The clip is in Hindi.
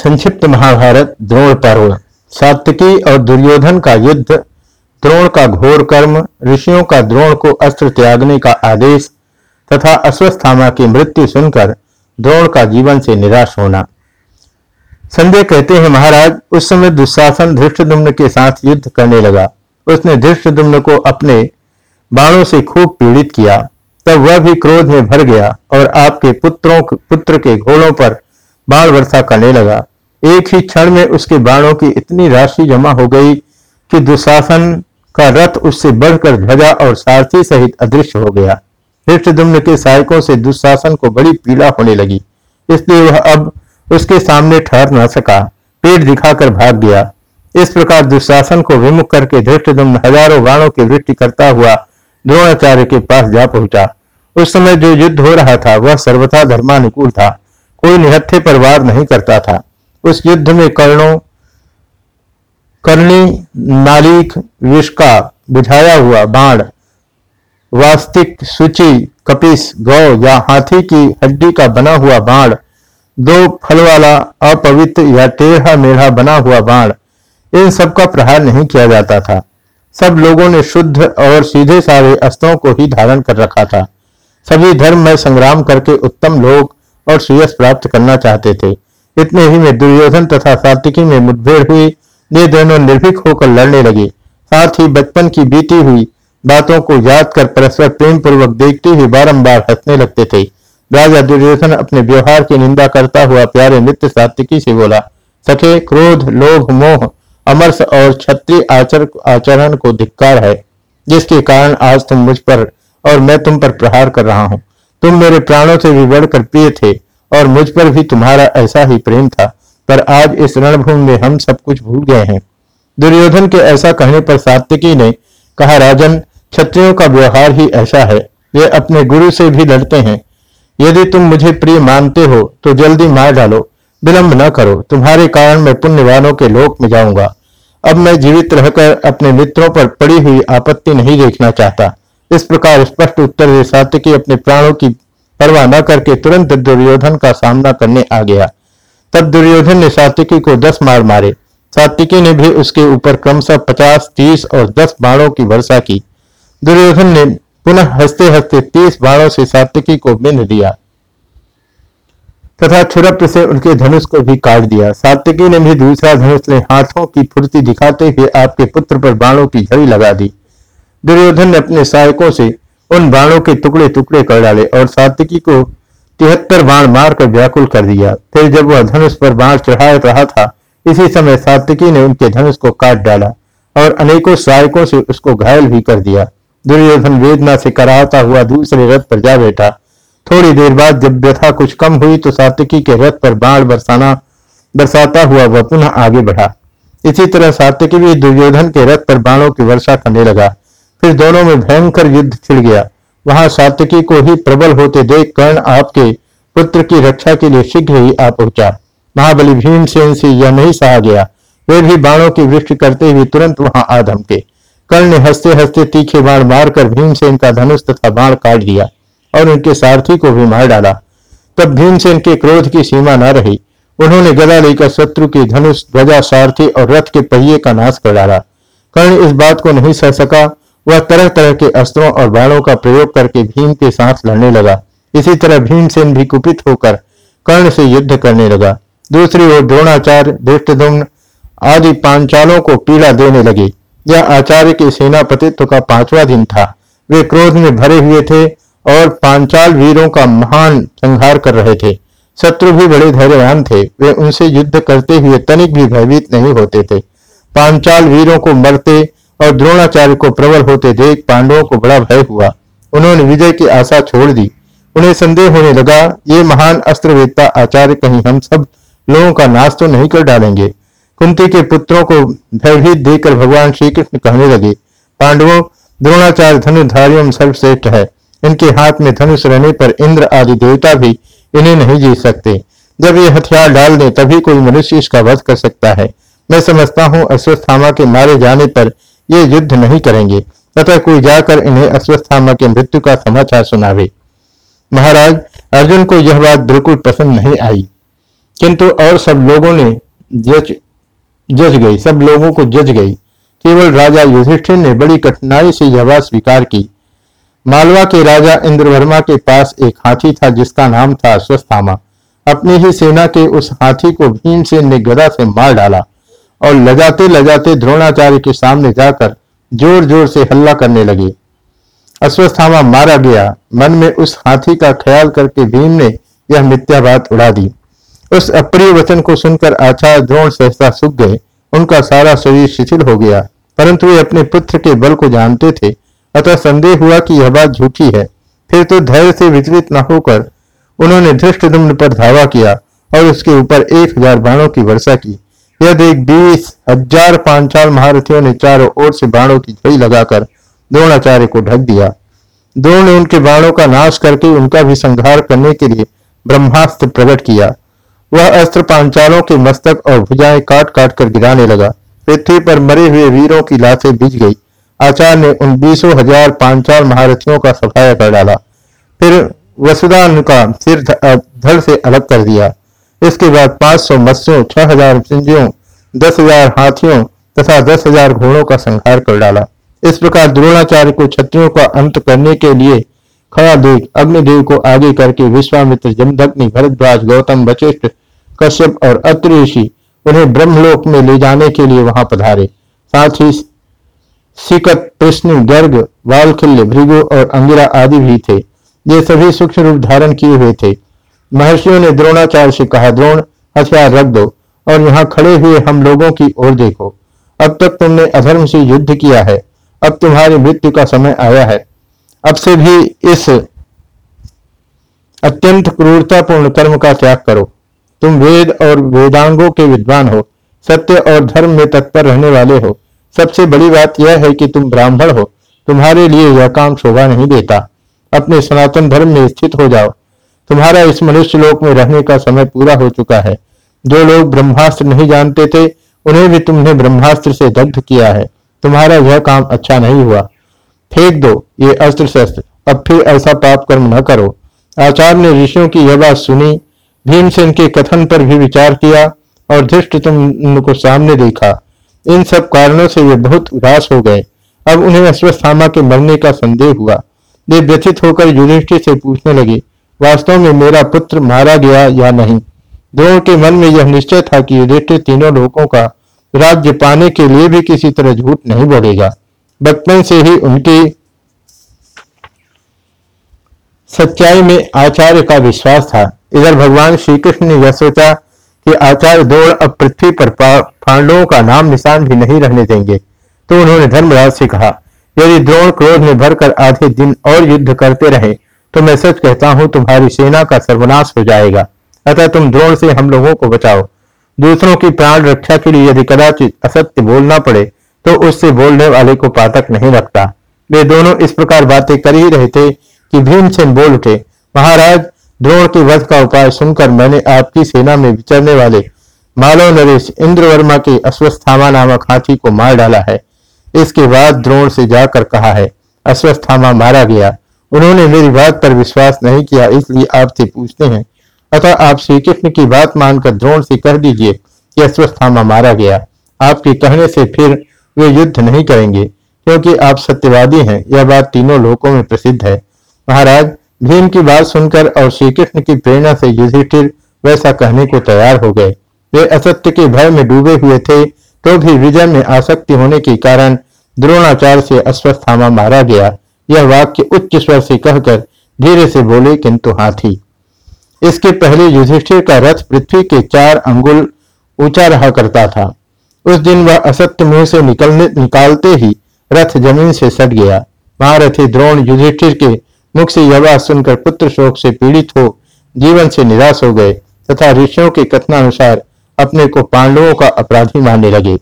संक्षिप्त महाभारत, द्रोण पर्व सात्विकी और दुर्योधन का युद्ध, द्रोण का घोर कर्म, ऋषियों का द्रोण को अस्त्र त्यागने का आदेश, तथा अश्वस्थामा की मृत्यु सुनकर द्रोण का जीवन से निराश होना। संजय कहते हैं, महाराज, उस समय दुशासन धृष्टदुम्न के साथ युद्ध करने लगा। उसने धृष्टदुम्न को अपने बाणों से खूब पीड़ित किया। तब वह भी क्रोध में भर गया और आपके पुत्रों पुत्र के घोड़ों पर बाण वर्षा करने लगा। एक ही क्षण में उसके बाणों की इतनी राशि जमा हो गई कि दुशासन का रथ उससे बढ़कर ध्वजा और सारथी सहित अदृश्य हो गया। हृष्टदुम्न के सहायकों से दुशासन को बड़ी पीड़ा होने लगी। इसलिए वह अब उसके सामने ठहर न सका। पेट दिखाकर भाग गया। इस प्रकार दुशासन को विमुख करके धृष्टदुम्न हज़ारों बाणों की वृत्ति करता हुआ द्रोणाचार्य के पास जा पहुँचा। उस समय जो युद्ध हो रहा था, वह सर्वथा धर्मानुकूल था। कोई निहत्थे पर वार नहीं करता था। उस युद्ध में कर्णों, कर्णी नालिक विष का बुझाया हुआ बाण, वास्तिक सूची, कपिस, गौ या हाथी की हड्डी का बना हुआ बाण, दो फल वाला अपवित्र या टेढ़ा मेढ़ा बना हुआ बाण, इन सब का प्रहार नहीं किया जाता था। सब लोगों ने शुद्ध और सीधे सारे अस्त्रों को ही धारण कर रखा था। सभी धर्म में संग्राम करके उत्तम लोग और सुयस प्राप्त करना चाहते थे। इतने ही में दुर्योधन तथा सात्विकी में मुठभेड़ हुई। ये दोनों निर्भीक होकर लड़ने लगे। साथ ही बचपन की बीती हुई बातों को याद कर परस्पर प्रेम पूर्वक देखते हुए बारम्बार हंसने लगते थे। राजा दुर्योधन अपने व्यवहार की निंदा करता हुआ प्यारे मित्र सात्विकी से बोला, सखे, क्रोध, लोभ, मोह, अमरस और क्षत्रिय आचर, आचरण को धिक्कार है, जिसके कारण आज तुम मुझ पर और मैं तुम पर प्रहार कर रहा हूँ। तुम मेरे प्राणों से भी बढ़कर प्रिय थे, और मुझ पर भी तुम्हारा ऐसा ही प्रेम था। पर आज इस रणभूमि में हम सब कुछ भूल गए हैं। दुर्योधन के ऐसा कहने पर सात्विकी ने कहा, राजन, क्षत्रियों का व्यवहार ही ऐसा है, वे अपने गुरु से भी लड़ते हैं। यदि तुम मुझे प्रिय मानते हो तो जल्दी मार डालो। विलंब न करो, तुम्हारे कारण मैं पुण्यवानों के लोक में जाऊँगा। अब मैं जीवित रहकर अपने मित्रों पर पड़ी हुई आपत्ति नहीं देखना चाहता। इस प्रकार स्पष्ट उत्तर दे सात्विकी अपने प्राणों की परवाह न करके तुरंत दुर्योधन का सामना करने आ गया। तब दुर्योधन ने सात्विकी को दस मार मारे। सात्विकी ने भी उसके ऊपर क्रमशः पचास, तीस और दस बाणों की वर्षा की। दुर्योधन ने पुनः हँसते हँसते तीस बाणों से सात्विकी को बिंद दिया। तथा छुरप्र से उनके धनुष को भी काट दिया। सात्विकी ने भी दूसरा धनुष ले हाथों की फुर्ती दिखाते हुए आपके पुत्र पर बाणों की झड़ी लगा दी। दुर्योधन ने अपने सहायकों से उन बाणों के टुकड़े टुकड़े कर डाले और सात्विकी को तिहत्तर बाण मारकर व्याकुल कर दिया। फिर जब वह धनुष पर बाण चढ़ा रहा था, इसी समय सात्विकी ने उनके धनुष को काट डाला और अनेकों सहायकों से उसको घायल भी कर दिया। दुर्योधन वेदना से कराता हुआ दूसरे रथ पर जा बैठा। थोड़ी देर बाद जब व्यथा कुछ कम हुई तो सात्विकी के रथ पर बाण बरसाना बरसाता हुआ वह पुनः आगे बढ़ा। इसी तरह सात्विकी भी दुर्योधन के रथ पर बाणों की वर्षा करने लगा। फिर दोनों में भयंकर युद्ध छिड़ गया। वहाँ सात्यकी को ही प्रबल होते देख कर्ण आपके पुत्र की रक्षा के लिए शीघ्र ही आ पहुँचा। महाबली भीमसेन से यह नहीं सहा गया। वे भी बाणों की वृष्टि करते हुए तुरंत वहाँ आ धमके। कर्ण ने हँसते हँसते तीखे बाण मारकर भीमसेन का धनुष तथा बाण काट दिया और उनके सारथी को भी मार डाला। तब भीमसेन के क्रोध की सीमा न रही। उन्होंने गदा लेकर शत्रु की धनुष, ध्वजा, सारथी और रथ के पहिए का नाश कर डाला। कर्ण इस बात को नहीं सह सका वह तरह तरह के अस्त्रों और बाणों का प्रयोग करके भीम के साथ लड़ने लगा। इसी तरह भीमसेन भी कुपित होकर कर्ण से युद्ध करने लगा। दूसरी ओर द्रोणाचार्य धृष्टधुम्न आदि पांचालों को पीड़ा देने लगे। यह आचार्य के सेनापतित्व का पांचवा दिन था। वे क्रोध में भरे हुए थे और पांचाल वीरों का महान संहार कर रहे थे। शत्रु भी बड़े धैर्यवान थे। वे उनसे युद्ध करते हुए तनिक भी भयभीत नहीं होते थे। पांचाल वीरों को मरते और द्रोणाचार्य को प्रबल होते देख पांडवों को बड़ा भय हुआ। उन्होंने विजय की आशा छोड़ दी। उन्हें संदेह होने लगा, ये महान अस्त्रवेत्ता आचार्य कहीं हम सब लोगों का नाश तो नहीं कर डालेंगे। कुंती के पुत्रों को भयभीत देकर भगवान श्री कृष्ण कहने लगे, पांडवों, द्रोणाचार्य धनुधारियों सर्वश्रेष्ठ है। इनके हाथ में धनुष रहने पर इंद्र आदि देवता भी इन्हें नहीं जीत सकते। जब ये हथियार डाल दें, तभी कोई मनुष्य इसका वध कर सकता है। मैं समझता हूँ, अश्वस्थामा के मारे जाने पर ये युद्ध नहीं करेंगे, तथा कोई जाकर इन्हें अश्वस्थामा के मृत्यु का समाचार सुनावे। महाराज, अर्जुन को यह बात बिल्कुल पसंद नहीं आई। किंतु और सब लोगों ने जज जज गई, सब लोगों को जज गई। केवल राजा युधिष्ठिर ने बड़ी कठिनाई से यह बात स्वीकार की। मालवा के राजा इंद्रवर्मा के पास एक हाथी था, जिसका नाम था अश्वस्थामा। अपनी ही सेना के उस हाथी को भीमसेन ने गदा से मार डाला। और लजाते लजाते द्रोणाचार्य के सामने जाकर ज़ोर ज़ोर से हल्ला करने लगे। अश्वस्थामा मारा गया। मन में उस हाथी का ख्याल करके भीम ने यह मिथ्या बात उड़ा दी। उस अप्रिय वचन को सुनकर आचार्य द्रोण सहसा सुख गए। उनका सारा शरीर शिथिल हो गया। परंतु वे अपने पुत्र के बल को जानते थे। अतः संदेह हुआ कि यह बात झूठी है। फिर तो धैर्य से विचलित न होकर उन्होंने धृष्ट पर धावा किया और उसके ऊपर एक हज़ार बाणों की वर्षा की। यह देख बीस हज़ार पांचाल महारथियों ने चारों ओर से बाणों की झड़ी लगाकर द्रोणाचार्य को ढक दिया, द्रोण ने उनके बाणों का नाश करके उनका भी संहार करने के लिए ब्रह्मास्त्र प्रकट किया। वह अस्त्र पांचालों के मस्तक और भुजाएँ काट काट कर गिराने लगा। पृथ्वी पर मरे हुए वीरों की लाशें बिज गई। आचार्य ने उन बीसों हज़ार पांचाल महारथियों का सफाया कर डाला। फिर वसुदान का सिर धड़ से अलग कर दिया। इसके बाद पाँच सौ मत्स्यों, छह हज़ार सिंधियों दस हज़ार हाथियों तथा दस हज़ार घोड़ों का संहार कर डाला। इस प्रकार द्रोणाचार्य को क्षत्रियों का अंत करने के लिए खड़ा देख अग्निदेव को आगे करके विश्वामित्र जमदग्नि, भरद्वाज, गौतम, वशिष्ठ, कश्यप और अत्रि ऋषि उन्हें ब्रह्मलोक में ले जाने के लिए वहाँ पधारे। साथ ही सिकत, कृष्ण, गर्ग, वालखिल्य, भृगु और अंगिरा आदि भी थे। ये सभी सूक्ष्म रूप धारण किए हुए थे। महर्षियों ने द्रोणाचार्य से कहा, द्रोण हथियार रख दो और यहाँ खड़े हुए हम लोगों की ओर देखो। अब तक तुमने अधर्म से युद्ध किया है। अब तुम्हारी मृत्यु का समय आया है। अब से भी इस अत्यंत क्रूरतापूर्ण कर्म का त्याग करो। तुम वेद और वेदांगों के विद्वान हो, सत्य और धर्म में तत्पर रहने वाले हो। सबसे बड़ी बात यह है कि तुम ब्राह्मण हो। तुम्हारे लिए यह काम शोभा नहीं देता। अपने सनातन धर्म में स्थित हो जाओ। तुम्हारा इस मनुष्य लोक में रहने का समय पूरा हो चुका है। जो लोग ब्रह्मास्त्र नहीं जानते थे, उन्हें भी तुमने ब्रह्मास्त्र से दग्ध किया है। तुम्हारा यह काम अच्छा नहीं हुआ। फेंक दो ये अस्त्र शस्त्र अब फिर ऐसा पाप कर्म न करो। आचार्य ने ऋषियों की यह बात सुनी, भीमसेन के कथन पर भी विचार किया और धृष्ट तुम को सामने देखा। इन सब कारणों से वे बहुत उदास हो गए। अब उन्हें अश्वस्थामा के मरने का संदेह हुआ। वे व्यथित होकर युधिष्ठिर से पूछने लगे वास्तव में मेरा पुत्र मारा गया या नहीं? द्रोण के मन में यह निश्चय था कि युधिष्ठिर तीनों लोगों का राज्य पाने के लिए भी किसी तरह झूठ नहीं बोलेगा। बचपन से ही उनकी सच्चाई में आचार्य का विश्वास था। इधर भगवान श्री कृष्ण ने यह सोचा कि आचार्य द्रोण अब पृथ्वी पर पांडवों का नाम निशान भी नहीं रहने देंगे। तो उन्होंने धर्मराज से कहा, यदि द्रोण क्रोध में भरकर आधे दिन और युद्ध करते रहे तो मैं सच कहता हूँ, तुम्हारी सेना का सर्वनाश हो जाएगा। अतः तुम द्रोण से हम लोगों को बचाओ। दूसरों की प्राण रक्षा के लिए यदि कदाचित असत्य बोलना पड़े तो उससे बोलने वाले को पातक नहीं रखता। वे दोनों इस प्रकार बातें कर ही रहे थे कि भीमसेन बोल उठे, महाराज, द्रोण के वध का उपाय सुनकर मैंने आपकी सेना में विचरने वाले मालव नरेश इंद्रवर्मा के अश्वस्थामा नामक हाथी को मार डाला है। इसके बाद द्रोण से जाकर कहा है, अश्वस्थामा मारा गया। उन्होंने मेरी बात पर विश्वास नहीं किया, इसलिए आपसे पूछते हैं। अतः आप श्री कृष्ण की बात मानकर द्रोण से कह दीजिए कि अश्वस्थामा मारा गया। आपके कहने से फिर वे युद्ध नहीं करेंगे, क्योंकि आप सत्यवादी हैं। यह बात तीनों लोकों में प्रसिद्ध है। महाराज, भीम की बात सुनकर और श्री कृष्ण की प्रेरणा से युधिष्ठिर वैसा कहने को तैयार हो गए। वे असत्य के भय में डूबे हुए थे तो भी विजय में आसक्ति होने के कारण द्रोणाचार्य से अश्वस्थामा मारा गया। यह वाक्य उच्च स्वर से कहकर धीरे से बोले, किंतु हाथी, इसके पहले युधिष्ठिर का रथ पृथ्वी के चार अंगुल ऊँचा रहा करता था। उस दिन वह असत्य मुँह से निकलने, निकालते ही रथ ज़मीन से सट गया। महारथी द्रोण युधिष्ठिर के मुख से यह सुनकर पुत्र शोक से पीड़ित हो, जीवन से निराश हो गए तथा ऋषियों के कथनानुसार अपने को पांडवों का अपराधी मानने लगे।